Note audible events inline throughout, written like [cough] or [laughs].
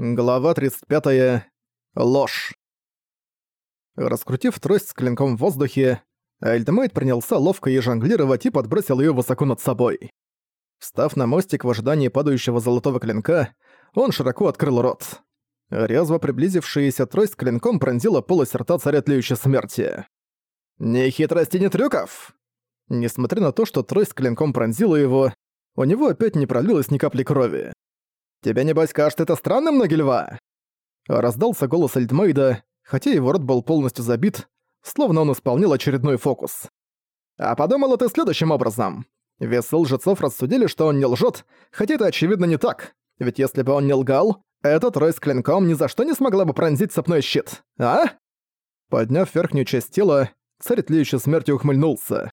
Глава 35. Ложь. Раскрутив трость с клинком в воздухе, Альтемейт принялся ловко ей жонглировать и подбросил её высоко над собой. Встав на мостик в ожидании падающего золотого клинка, он широко открыл рот. Резво приблизившаяся трость клинком пронзила полость рта царя тлеющей смерти. «Ни хитрости, ни трюков!» Несмотря на то, что трость клинком пронзила его, у него опять не пролилось ни капли крови. «Тебе, небось, кажется это странным, Нагильва?» Раздался голос Альдмейда, хотя его рот был полностью забит, словно он исполнил очередной фокус. «А подумала ты следующим образом. Весы лжецов рассудили, что он не лжет, хотя это очевидно не так, ведь если бы он не лгал, этот рой с клинком ни за что не смогла бы пронзить цепной щит, а?» Подняв верхнюю часть тела, царь тлеющей смерти ухмыльнулся.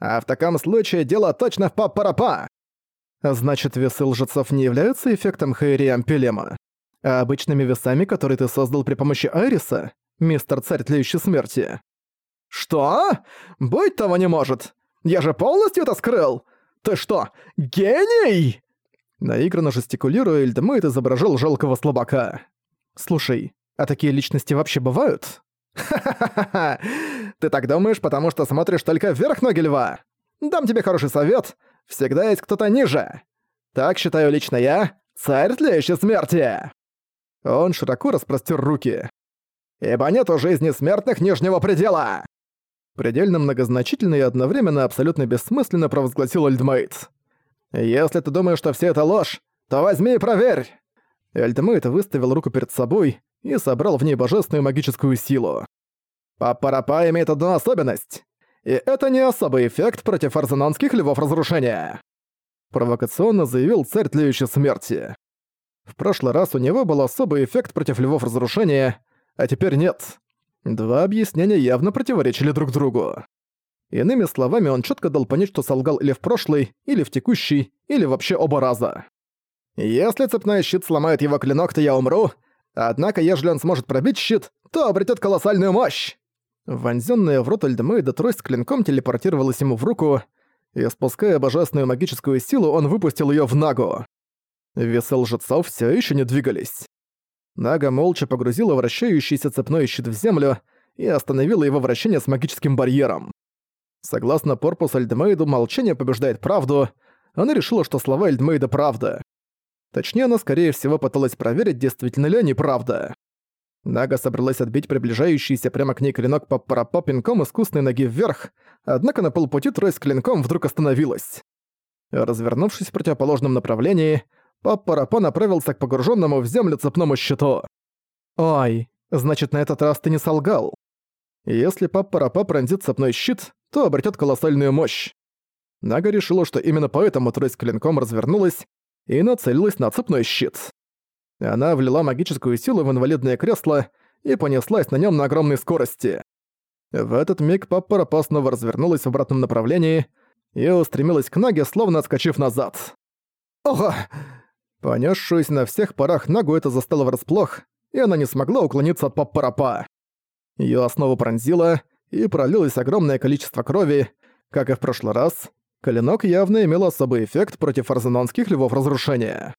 «А в таком случае дело точно в пап-парапа!» Значит, весы лжецов не являются эффектом Хайри Ампелема, а обычными весами, которые ты создал при помощи Айриса, мистер Царь Тлеющей Смерти. Что? Быть того не может! Я же полностью это скрыл! Ты что, гений? Наигранно жестикулируя, Эльдемейт изображал жалкого слабака. Слушай, а такие личности вообще бывают? [laughs] Ха-ха-ха! Ты так думаешь, потому что смотришь только вверх ноги льва? Дам тебе хороший совет — Всегда есть кто-то ниже. Так считаю лично я, царь тлеющей смерти. Он широко распростер руки. Ибо нет у жизни смертных нижнего предела. Предельно многозначительно и одновременно абсолютно бессмысленно провозгласил Эльдмейт. «Если ты думаешь, что все это ложь, то возьми и проверь!» Эльдмейт выставил руку перед собой и собрал в ней божественную магическую силу. Папарапа имеет одну особенность. И это не особый эффект против арзенанских львов разрушения. Провокационно заявил царь тлеющей смерти. В прошлый раз у него был особый эффект против львов разрушения, а теперь нет. Два объяснения явно противоречили друг другу. Иными словами, он четко дал понять, что солгал или в прошлый, или в текущий, или вообще оба раза. Если цепной щит сломает его клинок, то я умру, однако если он сможет пробить щит, то обретет колоссальную мощь. Вонзённая в рот Альдемейда трость клинком телепортировалась ему в руку, и, спуская божественную магическую силу, он выпустил её в Нагу. Весы лжецов всё ещё не двигались. Нага молча погрузила вращающийся цепной щит в землю и остановила его вращение с магическим барьером. Согласно Порпус Альдемейду, молчание побеждает правду, она решила, что слова Альдмейда правда. Точнее, она, скорее всего, пыталась проверить, действительно ли они правда. Нага собралась отбить приближающийся прямо к ней клинок Паппарапа пинком искусной ноги вверх, однако на полпути трой с клинком вдруг остановилась. Развернувшись в противоположном направлении, Паппарапа направился к погруженному в землю цепному щиту. «Ой, значит, на этот раз ты не солгал. Если Паппарапа пронзит цепной щит, то обретет колоссальную мощь». Нага решила, что именно поэтому трой с клинком развернулась и нацелилась на цепной щит. Она влила магическую силу в инвалидное кресло и понеслась на нем на огромной скорости. В этот миг Паппара снова развернулась в обратном направлении и устремилась к Наге, словно отскочив назад. «Ого!» Понесшуюся на всех парах Нагу это застало врасплох, и она не смогла уклониться от Паппарапа. Её снова пронзило, и пролилось огромное количество крови. Как и в прошлый раз, клинок явно имел особый эффект против арзенонских львов разрушения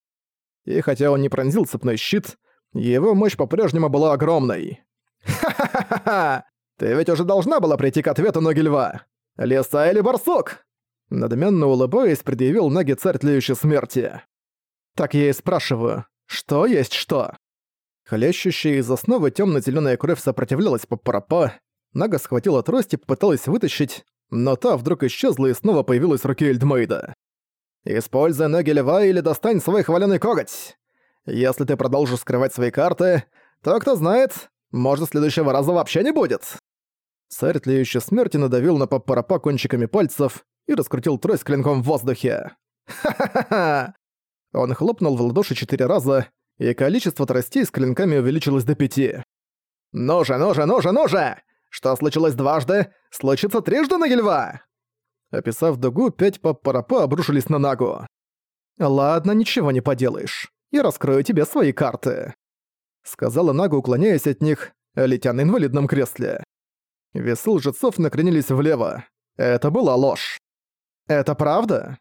и хотя он не пронзил цепной щит, его мощь по-прежнему была огромной. «Ха-ха-ха-ха! Ты ведь уже должна была прийти к ответу ноги льва! Лиса или барсук?» Надменно улыбаясь, предъявил ноги царь тлеющей смерти. «Так я и спрашиваю, что есть что?» Хлещущая из основы темно зеленая кровь сопротивлялась Папарапа, Нага схватила трость и попыталась вытащить, но та вдруг исчезла и снова появилась в руке Эльдмейда. Используй ноги льва или достань свой хваленый коготь. Если ты продолжишь скрывать свои карты, то, кто знает, может, следующего раза вообще не будет». Царь тлеющей смерти надавил на папарапа кончиками пальцев и раскрутил трость клинком в воздухе. «Ха-ха-ха!» Он хлопнул в ладоши четыре раза, и количество тростей с клинками увеличилось до пяти. «Ну же, ну же, ну же, ну же! Что случилось дважды, случится трижды на льва!» Описав дугу, пять паппарапа обрушились на Нагу. «Ладно, ничего не поделаешь. Я раскрою тебе свои карты», — сказала Нага, уклоняясь от них, летя на инвалидном кресле. Весы лжецов накренились влево. Это была ложь. «Это правда?»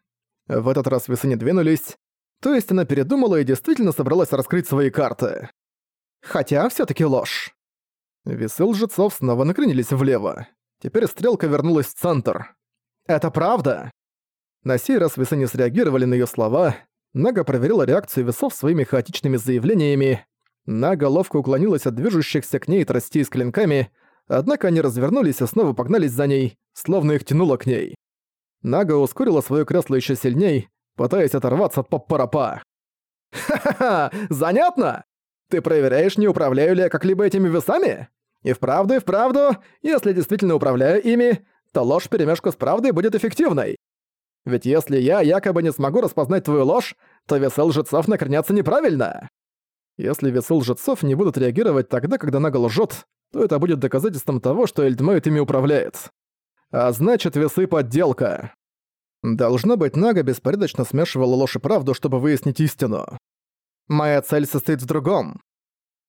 В этот раз весы не двинулись. То есть она передумала и действительно собралась раскрыть свои карты. Хотя все таки ложь. Весы лжецов снова накренились влево. Теперь стрелка вернулась в центр. «Это правда?» На сей раз весы не среагировали на ее слова. Нага проверила реакцию весов своими хаотичными заявлениями. Нага ловко уклонилась от движущихся к ней тростей с клинками, однако они развернулись и снова погнались за ней, словно их тянуло к ней. Нага ускорила свое кресло еще сильней, пытаясь оторваться от поп-парапа. «Ха-ха-ха! Занятно! Ты проверяешь, не управляю ли я как-либо этими весами? И вправду, и вправду, если действительно управляю ими, то ложь перемешку с правдой будет эффективной. Ведь если я якобы не смогу распознать твою ложь, то весы лжецов накренятся неправильно. Если весы лжецов не будут реагировать тогда, когда Нага лжет, то это будет доказательством того, что Эльдмейт ими управляет. А значит, весы — подделка. Должно быть, Нага беспорядочно смешивала ложь и правду, чтобы выяснить истину. Моя цель состоит в другом.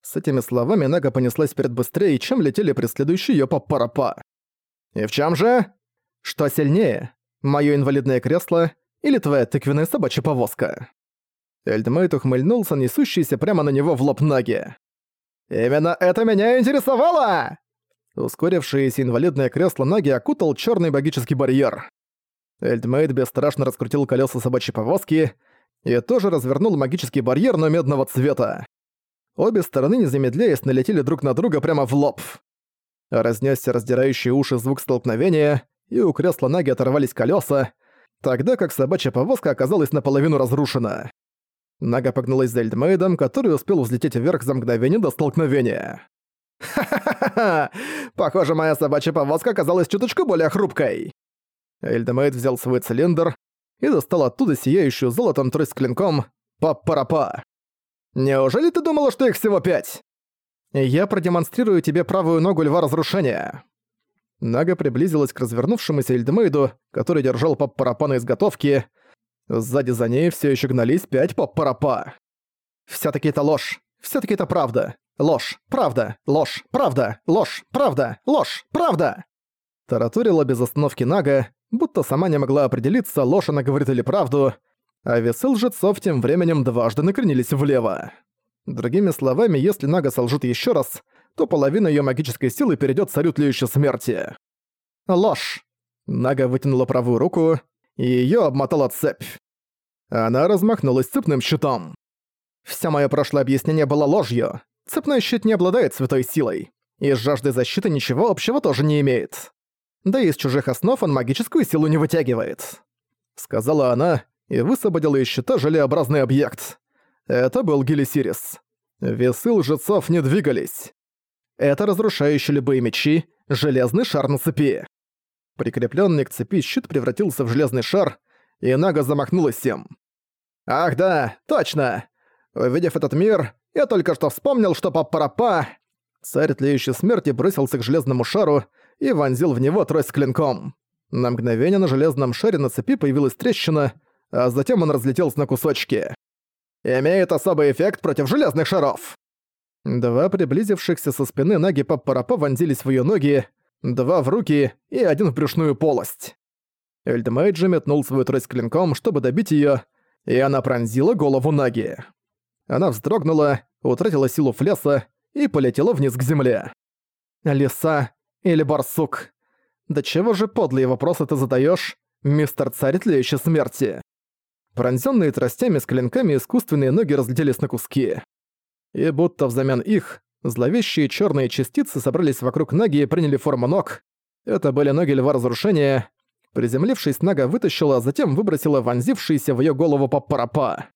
С этими словами Нага понеслась вперед быстрее, чем летели преследующие её папарапа. «И в чем же?» «Что сильнее? Моё инвалидное кресло или твоя тыквенная собачья повозка?» Эльдмейт ухмыльнулся, несущийся прямо на него в лоб Наги. «Именно это меня интересовало!» Ускорившееся инвалидное кресло Наги окутал чёрный магический барьер. Эльдмейт бесстрашно раскрутил колеса собачьей повозки и тоже развернул магический барьер, но медного цвета. Обе стороны, не замедляясь, налетели друг на друга прямо в лоб. Разнесся раздирающий уши звук столкновения, и у кресла Наги оторвались колеса, тогда как собачья повозка оказалась наполовину разрушена. Нага погналась за Эльдмейдом, который успел взлететь вверх за мгновение до столкновения. «Ха-ха-ха! Похоже, моя собачья повозка оказалась чуточку более хрупкой!» Эльдемейд взял свой цилиндр и достал оттуда сияющую золотом трость с клинком «Пап-парапа». «Неужели ты думала, что их всего пять?» «Я продемонстрирую тебе правую ногу льва разрушения». Нага приблизилась к развернувшемуся Эльдемейду, который держал пап-парапа на изготовке. Сзади за ней все еще гнались пять пап-парапа. «Всё-таки это ложь! Всё-таки это правда! Ложь! Правда! Ложь! Правда! Ложь! Правда! Ложь! Правда!» Тараторила без остановки Нага, будто сама не могла определиться, ложь она говорит или правду, а весы лжецов тем временем дважды накренились влево. Другими словами, если Нага солжет еще раз, то половина ее магической силы перейдет царю тлеющей смерти. Ложь. Нага вытянула правую руку, и ее обмотала цепь. Она размахнулась цепным щитом. Все мое прошлое объяснение было ложью. Цепной щит не обладает святой силой. И с жаждой защиты ничего общего тоже не имеет. Да и из чужих основ он магическую силу не вытягивает. Сказала она и высвободила из щита желеобразный объект. Это был Гелисирис. Весы лжецов не двигались. Это разрушающий любые мечи, железный шар на цепи. Прикрепленный к цепи щит превратился в железный шар, и Нага замахнулась им. «Ах да, точно! Увидев этот мир, я только что вспомнил, что папарапа...» Царь тлеющей смерти бросился к железному шару и вонзил в него трость с клинком. На мгновение на железном шаре на цепи появилась трещина, а затем он разлетелся на кусочки. «Имеет особый эффект против железных шаров!» Два приблизившихся со спины ноги Паппарапа вонзились в ее ноги, два в руки и один в брюшную полость. Эльдмейджи метнул свою трость клинком, чтобы добить ее, и она пронзила голову Наги. Она вздрогнула, утратила силу флеса и полетела вниз к земле. Лиса или барсук? Да чего же подлые вопросы ты задаешь, мистер царь тлеющей смерти? Пронзённые тростями с клинками искусственные ноги разлетелись на куски. И будто взамен их, зловещие черные частицы собрались вокруг ноги и приняли форму ног. Это были ноги льва разрушения. Приземлившись, Нага вытащила, а затем выбросила вонзившийся в ее голову папарапа.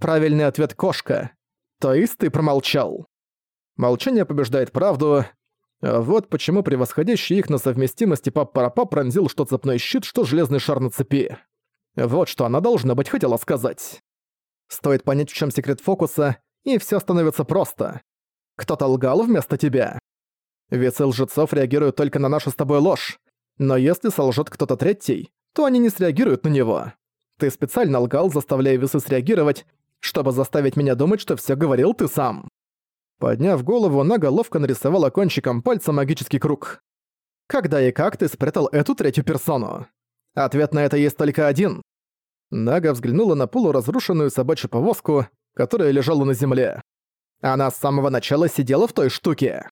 Правильный ответ кошка. То есть ты промолчал. Молчание побеждает правду. А вот почему превосходящий их на совместимости пап-парапа пронзил что цепной щит, что железный шар на цепи. Вот что она должна быть хотела сказать. Стоит понять, в чем секрет фокуса, и все становится просто. Кто-то лгал вместо тебя. Весы лжецов реагируют только на нашу с тобой ложь. Но если солжет кто-то третий, то они не среагируют на него. Ты специально лгал, заставляя весы среагировать, чтобы заставить меня думать, что все говорил ты сам. Подняв голову, Нага ловко нарисовала кончиком пальца магический круг. Когда и как ты спрятал эту третью персону? Ответ на это есть только один. Нага взглянула на полуразрушенную собачью повозку, которая лежала на земле. Она с самого начала сидела в той штуке.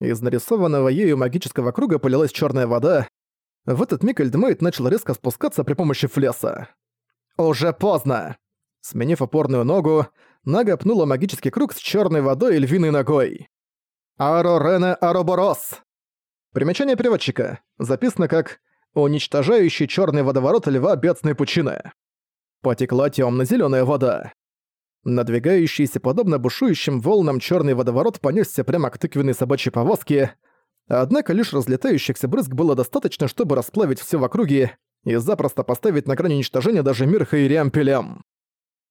Из нарисованного ею магического круга полилась черная вода. В этот миг Эльдмейт начал резко спускаться при помощи флеса. «Уже поздно!» Сменив опорную ногу, Нага пнула магический круг с черной водой и львиной ногой. «Аро Рене Ароборос!» Примечание переводчика. Записано как «Уничтожающий черный водоворот льва бедственной пучины». Потекла темно зеленая вода. Надвигающийся подобно бушующим волнам черный водоворот понесся прямо к тыквенной собачьей повозке, однако лишь разлетающихся брызг было достаточно, чтобы расплавить все в округе и запросто поставить на грань уничтожения даже мир Хаириам-Пелям.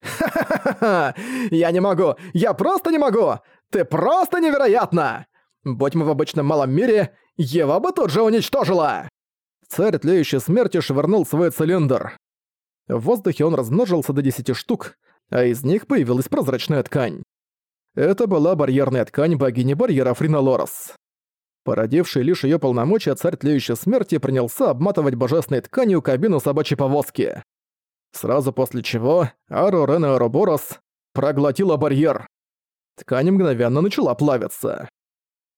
«Ха-ха-ха! Я не могу! Я просто не могу! Ты просто невероятно! Будь мы в обычном малом мире, его бы тут же уничтожила!» Царь тлеющей смерти швырнул свой цилиндр. В воздухе он размножился до 10 штук, а из них появилась прозрачная ткань. Это была барьерная ткань богини барьера Фриналорос. Породивший лишь ее полномочия царь тлеющей смерти принялся обматывать божественной тканью кабину собачьей повозки. Сразу после чего Ару Рен Ароборос проглотила барьер. Ткань мгновенно начала плавиться.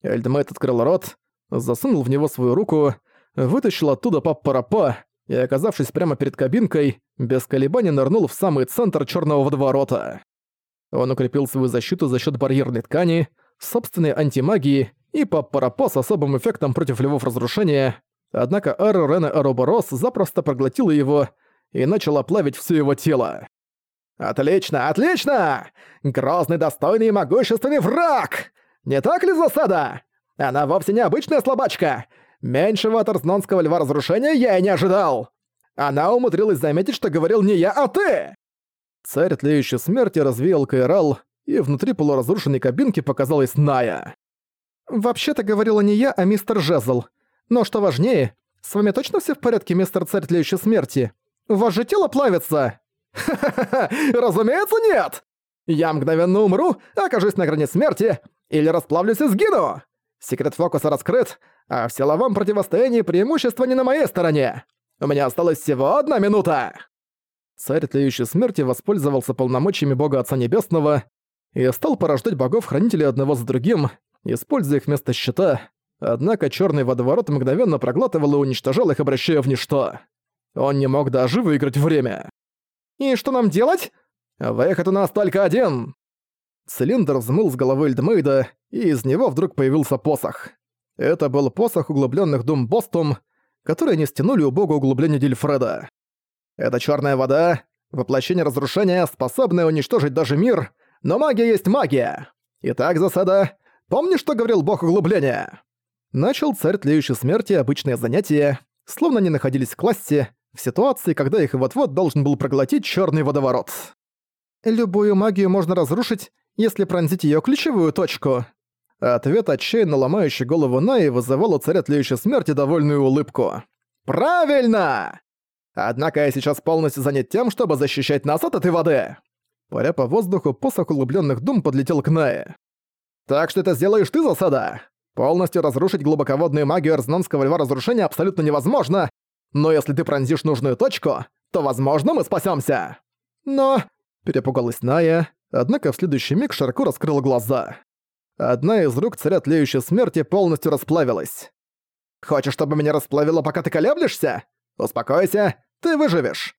Эльдмейт открыл рот, засунул в него свою руку, вытащил оттуда пап-парапа и, оказавшись прямо перед кабинкой, без колебаний нырнул в самый центр черного водоворота. Он укрепил свою защиту за счет барьерной ткани, собственной антимагии и папарапо с особым эффектом против львов разрушения, однако Ару Рена Ароборос запросто проглотила его и начала плавить все его тело. «Отлично, отлично! Грозный, достойный и могущественный враг! Не так ли засада? Она вовсе не обычная слабачка! Меньшего от Арзнонского льва разрушения я и не ожидал! Она умудрилась заметить, что говорил не я, а ты!» Царь тлеющей смерти развеял Кайрал, и внутри полуразрушенной кабинки показалась Ная. «Вообще-то говорила не я, а мистер Жезл. Но что важнее, с вами точно все в порядке, мистер Царь тлеющей смерти? Ваше тело плавится!» «Ха-ха-ха! Разумеется, нет! Я мгновенно умру, окажусь на грани смерти, или расплавлюсь и сгину! Секрет фокуса раскрыт, а в силовом противостоянии преимущество не на моей стороне. У меня осталась всего одна минута!» Царь Тлеющей Смерти воспользовался полномочиями Бога Отца Небесного и стал порождать богов-хранителей одного за другим, используя их вместо щита, однако черный водоворот мгновенно проглатывал и уничтожал их, обращая в ничто. Он не мог даже выиграть время. «И что нам делать?» «Выход у нас только один!» Цилиндр взмыл с головы Эльдмейда, и из него вдруг появился посох. Это был посох углубленных дум Бостум, который они стянули у бога углубления Дильфреда. Это черная вода, воплощение разрушения, способное уничтожить даже мир, но магия есть магия. Итак, засада. Помнишь, что говорил бог углубления? Начал царь тлеющей смерти обычное занятие, словно они находились в классе, в ситуации, когда их вот-вот должен был проглотить черный водоворот. Любую магию можно разрушить, если пронзить ее ключевую точку. Ответ, отчаянно ломающий голову Наи, вызывал у царя тлеющей смерти довольную улыбку. «Правильно! Однако я сейчас полностью занят тем, чтобы защищать нас от этой воды!» Паря по воздуху, посох углубленных дум подлетел к Нае. «Так что это сделаешь ты, засада! Полностью разрушить глубоководную магию Арзнонского льва разрушения абсолютно невозможно, но если ты пронзишь нужную точку, то, возможно, мы спасемся. Но... Перепугалась Ная, однако в следующий миг широко раскрыла глаза. Одна из рук царя тлеющей смерти полностью расплавилась. «Хочешь, чтобы меня расплавило, пока ты колеблешься? Успокойся, ты выживешь.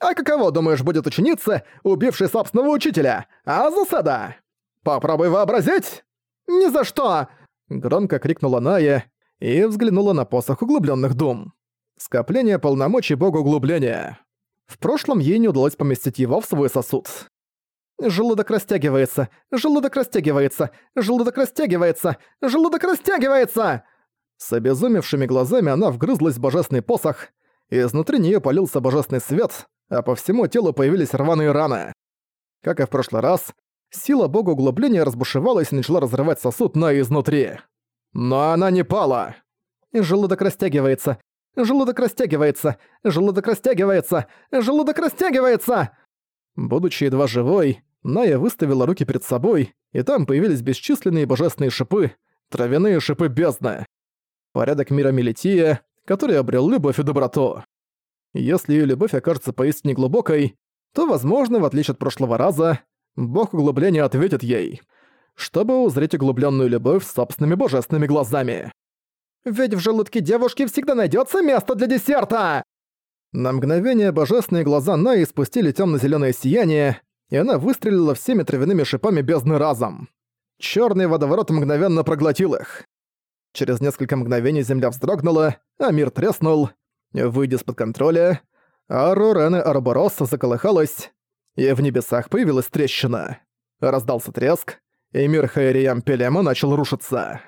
А каково, думаешь, будет ученица, убившая собственного учителя? А засада? Попробуй вообразить!» «Ни за что!» Громко крикнула Ная и взглянула на посох углубленных дум. Скопление полномочий бога углубления. В прошлом ей не удалось поместить его в свой сосуд. Желудок растягивается, желудок растягивается, желудок растягивается, желудок растягивается! С обезумевшими глазами она вгрызлась в божественный посох, и изнутри нее полился божественный свет, а по всему телу появились рваные раны. Как и в прошлый раз, сила бога углубления разбушевалась и начала разрывать сосуд на изнутри. Но она не пала. Желудок растягивается, желудок растягивается, желудок растягивается, желудок растягивается! Будучи едва живой, Ная выставила руки перед собой, и там появились бесчисленные божественные шипы, травяные шипы бездны. Порядок мира Мелития, который обрел любовь и доброту. Если ее любовь окажется поистине глубокой, то, возможно, в отличие от прошлого раза, бог углубления ответит ей, чтобы узреть углубленную любовь собственными божественными глазами. «Ведь в желудке девушки всегда найдется место для десерта!» На мгновение божественные глаза Наи спустили темно зеленое сияние, и она выстрелила всеми травяными шипами бездны разом. Черный водоворот мгновенно проглотил их. Через несколько мгновений земля вздрогнула, а мир треснул. Выйдя из-под контроля, Ару Рене Арборос заколыхалась, и в небесах появилась трещина. Раздался треск, и мир Хайриям Пелема начал рушиться.